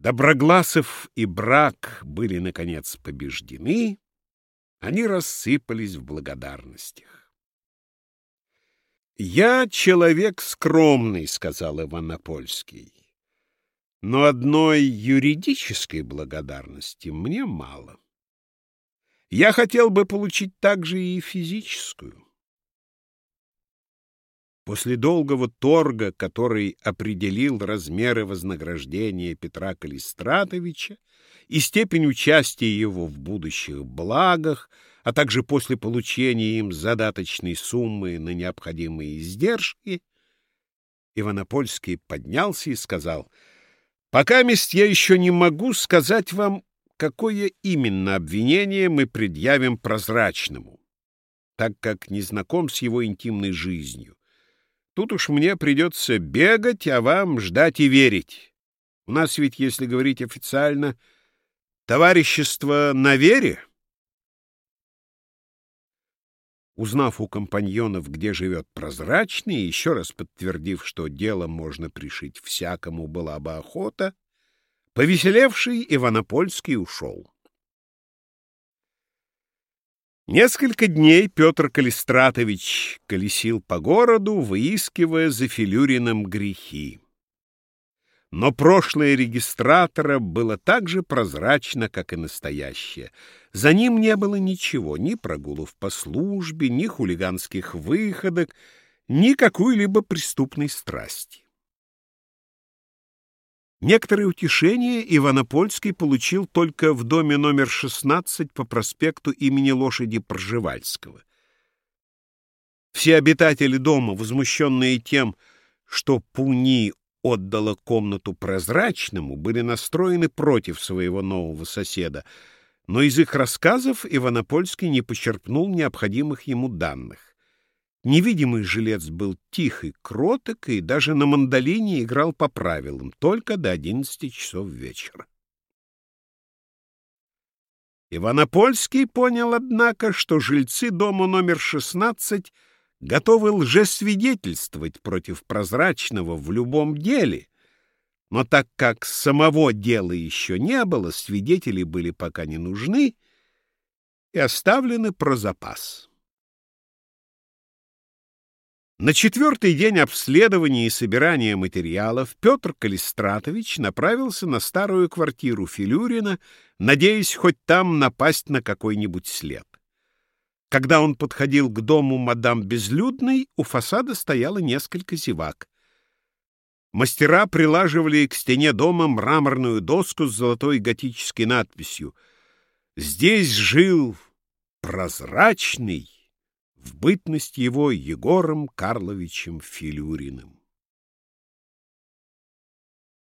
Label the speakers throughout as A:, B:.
A: Доброгласов и брак были, наконец, побеждены, они рассыпались в благодарностях. «Я человек скромный», — сказал Иванопольский, «но одной юридической благодарности мне мало. Я хотел бы получить также и физическую». После долгого торга, который определил размеры вознаграждения Петра Калистратовича и степень участия его в будущих благах, а также после получения им задаточной суммы на необходимые издержки, Иванопольский поднялся и сказал, «Пока мест я еще не могу сказать вам, какое именно обвинение мы предъявим прозрачному, так как не знаком с его интимной жизнью. Тут уж мне придется бегать, а вам ждать и верить. У нас ведь, если говорить официально, товарищество на вере. Узнав у компаньонов, где живет прозрачный, еще раз подтвердив, что дело можно пришить всякому была бы охота, повеселевший Иванопольский ушел. Несколько дней Петр Калистратович колесил по городу, выискивая за Филюрином грехи. Но прошлое регистратора было так же прозрачно, как и настоящее. За ним не было ничего, ни прогулов по службе, ни хулиганских выходок, ни какой-либо преступной страсти. Некоторое утешение Иванопольский получил только в доме номер 16 по проспекту имени лошади Пржевальского. Все обитатели дома, возмущенные тем, что Пуни отдала комнату прозрачному, были настроены против своего нового соседа, но из их рассказов Иванопольский не почерпнул необходимых ему данных. Невидимый жилец был тихий, кроток и даже на мандолине играл по правилам, только до одиннадцати часов вечера. Иванопольский понял, однако, что жильцы дома номер 16 готовы лжесвидетельствовать против прозрачного в любом деле, но так как самого дела еще не было, свидетели были пока не нужны и оставлены про запас. На четвертый день обследования и собирания материалов Петр Калистратович направился на старую квартиру Филюрина, надеясь хоть там напасть на какой-нибудь след. Когда он подходил к дому мадам Безлюдной, у фасада стояло несколько зевак. Мастера прилаживали к стене дома мраморную доску с золотой готической надписью «Здесь жил прозрачный» в бытность его Егором Карловичем Филюриным.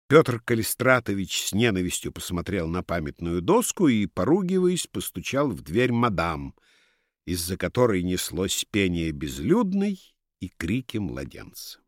A: Петр Калистратович с ненавистью посмотрел на памятную доску и, поругиваясь, постучал в дверь мадам, из-за которой неслось пение безлюдной и крики младенца.